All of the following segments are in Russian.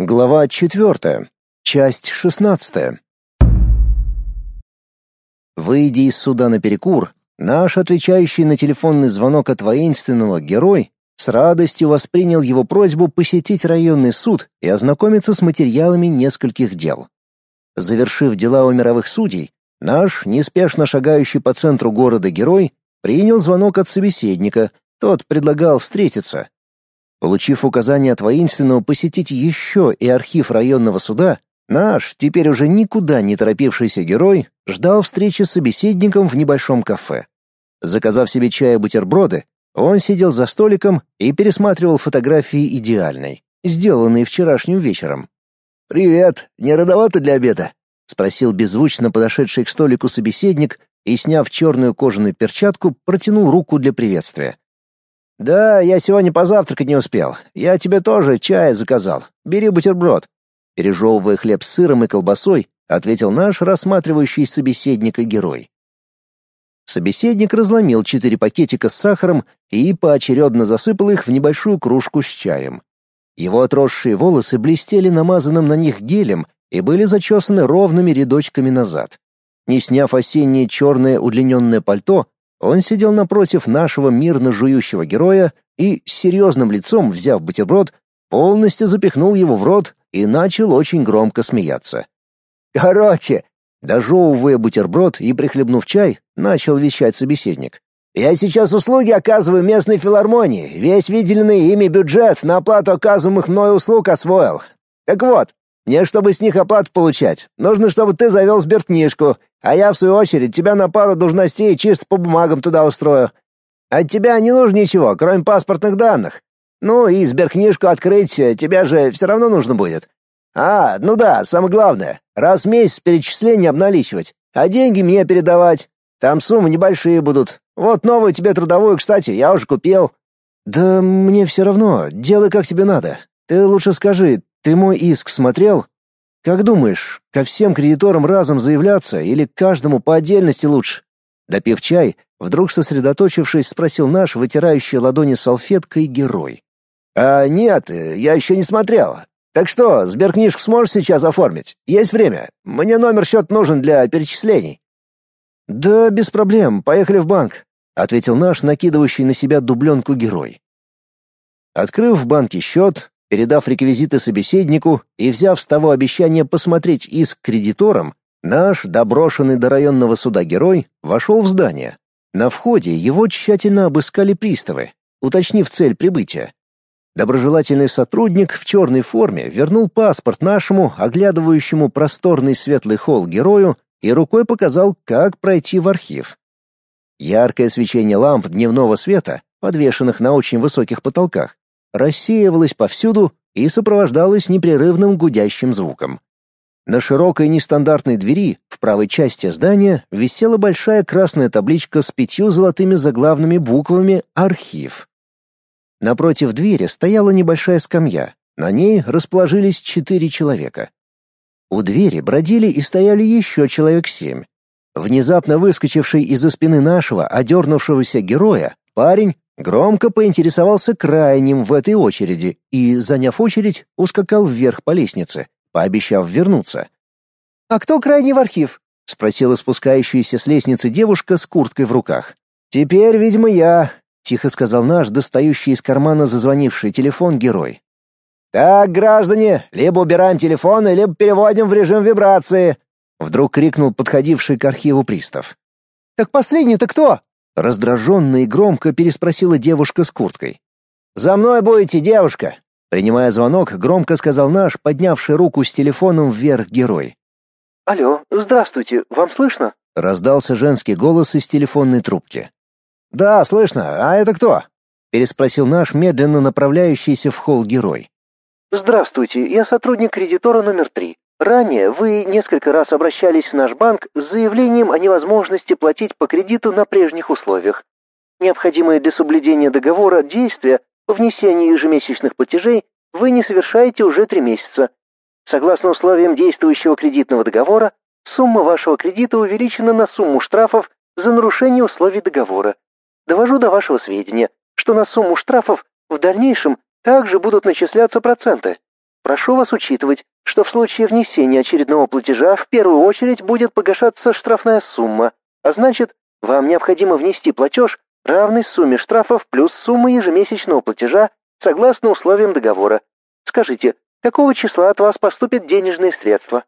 Глава 4. Часть 16. Выйдя из суда на перекур, наш отвечающий на телефонный звонок от воинственного герой с радостью воспринял его просьбу посетить районный суд и ознакомиться с материалами нескольких дел. Завершив дела у мировых судей, наш, неспешно шагающий по центру города герой, принял звонок от собеседника, тот предлагал встретиться. Получив указание от воинственного посетить еще и архив районного суда, наш, теперь уже никуда не торопившийся герой, ждал встречи с собеседником в небольшом кафе. Заказав себе чай и бутерброды, он сидел за столиком и пересматривал фотографии идеальной, сделанные вчерашним вечером. «Привет, не рановато для обеда?» — спросил беззвучно подошедший к столику собеседник и, сняв черную кожаную перчатку, протянул руку для приветствия. «Да, я сегодня позавтракать не успел. Я тебе тоже чай заказал. Бери бутерброд». Пережевывая хлеб с сыром и колбасой, ответил наш рассматривающий собеседника герой. Собеседник разломил четыре пакетика с сахаром и поочередно засыпал их в небольшую кружку с чаем. Его отросшие волосы блестели намазанным на них гелем и были зачесаны ровными рядочками назад. Не сняв осеннее черное удлиненное пальто, он сидел напротив нашего мирно жующего героя и, с серьезным лицом взяв бутерброд, полностью запихнул его в рот и начал очень громко смеяться. «Короче!» Дожевывая бутерброд и прихлебнув чай, начал вещать собеседник. «Я сейчас услуги оказываю местной филармонии. Весь выделенный ими бюджет на оплату оказываемых мной услуг освоил. Так вот, мне, чтобы с них оплату получать, нужно, чтобы ты завел сберкнижку, а я, в свою очередь, тебя на пару должностей чисто по бумагам туда устрою. От тебя не нужно ничего, кроме паспортных данных. Ну и сберкнижку открыть тебе же все равно нужно будет. А, ну да, самое главное, раз в месяц перечисления обналичивать, а деньги мне передавать. Там суммы небольшие будут. Вот новую тебе трудовую, кстати, я уже купил. Да мне все равно, делай как тебе надо. Ты лучше скажи, ты мой иск смотрел? Как думаешь, ко всем кредиторам разом заявляться или каждому по отдельности лучше? Допив чай, вдруг сосредоточившись, спросил наш вытирающий ладони салфеткой герой. А нет, я еще не смотрел. Так что, сберкнижку сможешь сейчас оформить? Есть время. Мне номер счет нужен для перечислений. Да, без проблем. Поехали в банк, ответил наш накидывающий на себя дубленку герой. Открыв в банке счет, Передав реквизиты собеседнику и взяв с того обещание посмотреть иск кредиторам, наш доброшенный до районного суда герой вошел в здание. На входе его тщательно обыскали приставы, уточнив цель прибытия. Доброжелательный сотрудник в черной форме вернул паспорт нашему, оглядывающему просторный светлый холл герою, и рукой показал, как пройти в архив. Яркое свечение ламп дневного света, подвешенных на очень высоких потолках, рассеивалась повсюду и сопровождалась непрерывным гудящим звуком. На широкой нестандартной двери в правой части здания висела большая красная табличка с пятью золотыми заглавными буквами «Архив». Напротив двери стояла небольшая скамья. На ней расположились четыре человека. У двери бродили и стояли еще человек семь. Внезапно выскочивший из-за спины нашего, одернувшегося героя, парень Громко поинтересовался крайним в этой очереди и, заняв очередь, ускакал вверх по лестнице, пообещав вернуться. «А кто крайний в архив?» — спросила спускающаяся с лестницы девушка с курткой в руках. «Теперь, видимо, я», — тихо сказал наш достающий из кармана зазвонивший телефон герой. «Так, граждане, либо убираем телефоны, либо переводим в режим вибрации», — вдруг крикнул подходивший к архиву пристав. «Так последний-то кто?» Раздраженно и громко переспросила девушка с курткой. «За мной будете, девушка!» Принимая звонок, громко сказал наш, поднявший руку с телефоном вверх герой. «Алло, здравствуйте, вам слышно?» Раздался женский голос из телефонной трубки. «Да, слышно. А это кто?» Переспросил наш медленно направляющийся в холл герой. «Здравствуйте, я сотрудник кредитора номер три. Ранее вы несколько раз обращались в наш банк с заявлением о невозможности платить по кредиту на прежних условиях. Необходимые для соблюдения договора действия по внесению ежемесячных платежей вы не совершаете уже три месяца. Согласно условиям действующего кредитного договора, сумма вашего кредита увеличена на сумму штрафов за нарушение условий договора. Довожу до вашего сведения, что на сумму штрафов в дальнейшем также будут начисляться проценты. Прошу вас учитывать, что в случае внесения очередного платежа в первую очередь будет погашаться штрафная сумма, а значит, вам необходимо внести платеж, равный сумме штрафов плюс суммы ежемесячного платежа согласно условиям договора. Скажите, какого числа от вас поступят денежные средства?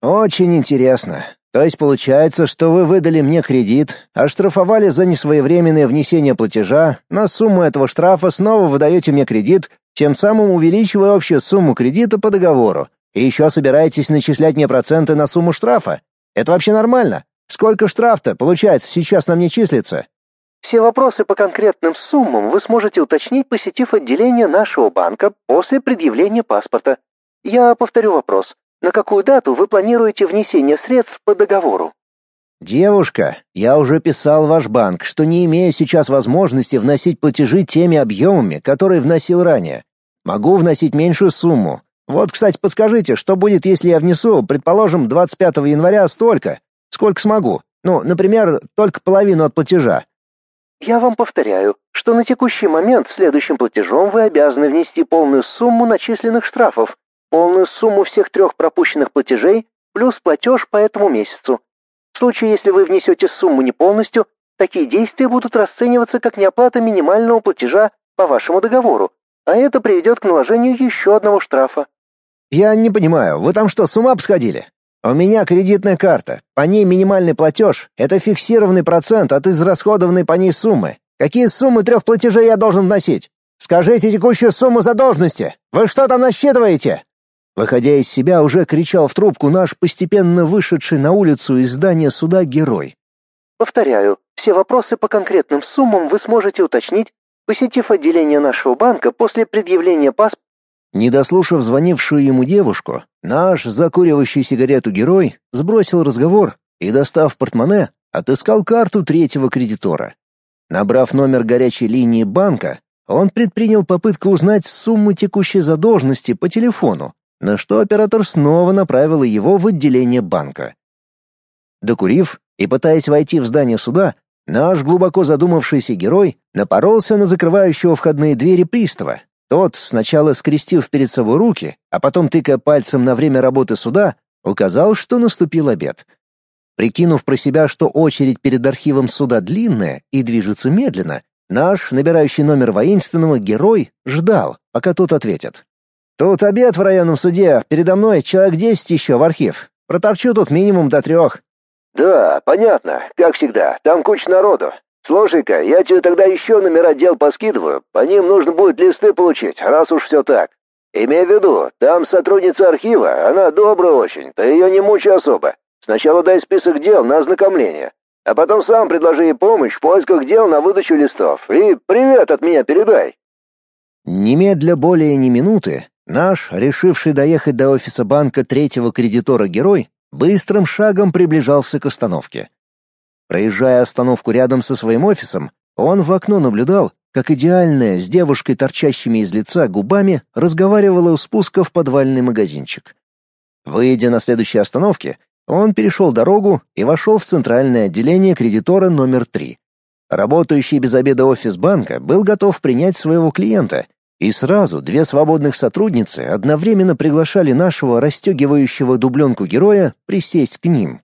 Очень интересно. То есть получается, что вы выдали мне кредит, оштрафовали за несвоевременное внесение платежа, на сумму этого штрафа снова выдаете мне кредит, тем самым увеличивая общую сумму кредита по договору. И еще собираетесь начислять мне проценты на сумму штрафа? Это вообще нормально? Сколько штраф-то, получается, сейчас на мне числится? Все вопросы по конкретным суммам вы сможете уточнить, посетив отделение нашего банка после предъявления паспорта. Я повторю вопрос. На какую дату вы планируете внесение средств по договору? Девушка, я уже писал в ваш банк, что не имею сейчас возможности вносить платежи теми объемами, которые вносил ранее. Могу вносить меньшую сумму. Вот, кстати, подскажите, что будет, если я внесу, предположим, 25 января столько, сколько смогу. Ну, например, только половину от платежа. Я вам повторяю, что на текущий момент следующим платежом вы обязаны внести полную сумму начисленных штрафов, полную сумму всех трех пропущенных платежей плюс платеж по этому месяцу. В случае, если вы внесете сумму не полностью, такие действия будут расцениваться как неоплата минимального платежа по вашему договору, а это приведет к наложению еще одного штрафа. Я не понимаю, вы там что, с ума посходили? У меня кредитная карта. По ней минимальный платеж — это фиксированный процент от израсходованной по ней суммы. Какие суммы трех платежей я должен вносить? Скажите текущую сумму задолженности. Вы что там насчитываете? Выходя из себя, уже кричал в трубку наш постепенно вышедший на улицу из здания суда герой. Повторяю, все вопросы по конкретным суммам вы сможете уточнить, посетив отделение нашего банка после предъявления паспорта. Не дослушав звонившую ему девушку, наш закуривающий сигарету герой сбросил разговор и, достав портмоне, отыскал карту третьего кредитора. Набрав номер горячей линии банка, он предпринял попытку узнать сумму текущей задолженности по телефону, на что оператор снова направил его в отделение банка. Докурив и пытаясь войти в здание суда, наш глубоко задумавшийся герой напоролся на закрывающего входные двери пристава. Тот, сначала скрестив перед собой руки, а потом тыкая пальцем на время работы суда, указал, что наступил обед. Прикинув про себя, что очередь перед архивом суда длинная и движется медленно, наш, набирающий номер воинственного, герой ждал, пока тот ответит. Тут обед в районном суде, передо мной человек десять еще в архив. Проторчу тут минимум до трех». «Да, понятно, как всегда, там куча народу. Слушай-ка, я тебе тогда еще номера дел поскидываю, по ним нужно будет листы получить, раз уж все так. Имей в виду, там сотрудница архива, она добрая очень, ты ее не мучай особо. Сначала дай список дел на ознакомление, а потом сам предложи ей помощь в поисках дел на выдачу листов. И привет от меня передай». Немедля более ни минуты Наш, решивший доехать до офиса банка третьего кредитора герой, быстрым шагом приближался к остановке. Проезжая остановку рядом со своим офисом, он в окно наблюдал, как идеальная с девушкой, торчащими из лица губами, разговаривала у спуска в подвальный магазинчик. Выйдя на следующей остановке, он перешел дорогу и вошел в центральное отделение кредитора номер три. Работающий без обеда офис банка был готов принять своего клиента — и сразу две свободных сотрудницы одновременно приглашали нашего расстегивающего дубленку героя присесть к ним.